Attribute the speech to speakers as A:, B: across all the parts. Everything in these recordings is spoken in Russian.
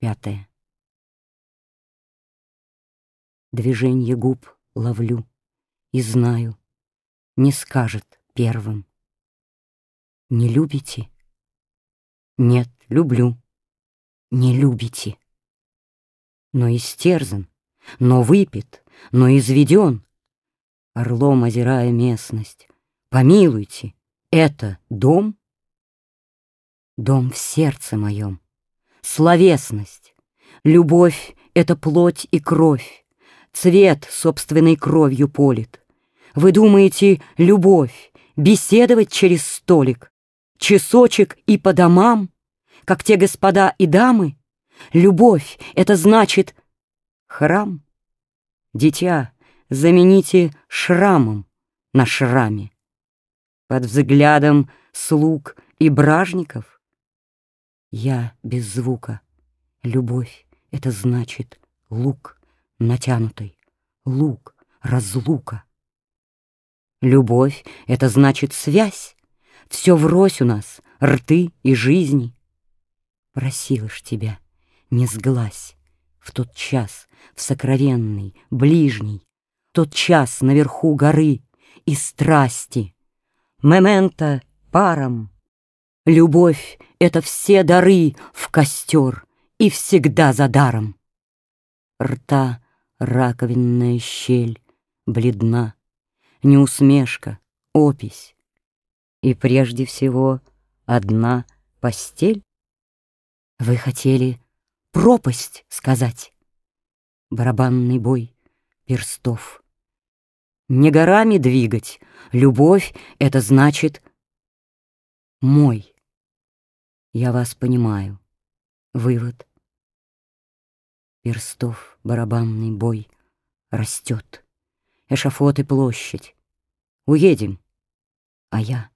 A: Пятое. Движенье губ ловлю и знаю, не скажет первым. Не любите? Нет, люблю. Не любите. Но истерзан, но выпит, но изведен. Орлом озирая местность, помилуйте, это дом? Дом в сердце моем, словесность, любовь — это плоть и кровь, цвет собственной кровью полит. Вы думаете, любовь, беседовать через столик, часочек и по домам, как те господа и дамы? Любовь — это значит храм. Дитя, замените шрамом на шраме. Под взглядом слуг и бражников Я без звука. Любовь — это значит лук натянутый, лук, разлука. Любовь — это значит связь, все врозь у нас, рты и жизни. Просила ж тебя, не сглазь в тот час, в сокровенный, ближний, тот час наверху горы и страсти. Мемента паром. Любовь — это все дары в костер и всегда за даром. Рта раковинная щель, бледна, не усмешка, опись. И прежде всего одна постель. Вы хотели пропасть сказать? Барабанный бой перстов. Не горами двигать, любовь — это значит мой. Я вас понимаю. Вывод. Перстов барабанный бой растет. Эшафот и площадь. Уедем. А я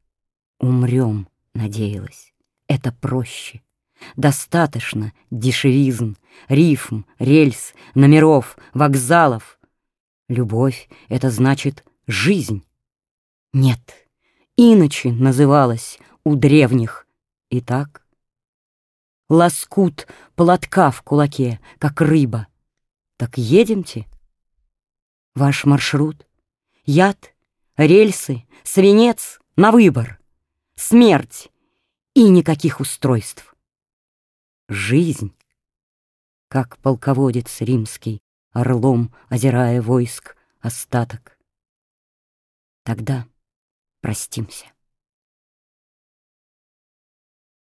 A: умрем, надеялась. Это проще. Достаточно дешевизм, рифм, рельс, номеров, вокзалов. Любовь — это значит жизнь. Нет, иначе называлась у древних. Итак, лоскут платка в кулаке, как рыба. Так едемте. Ваш маршрут, яд, рельсы, свинец на выбор, смерть и никаких устройств жизнь. Как полководец римский, орлом озирая войск остаток. Тогда простимся.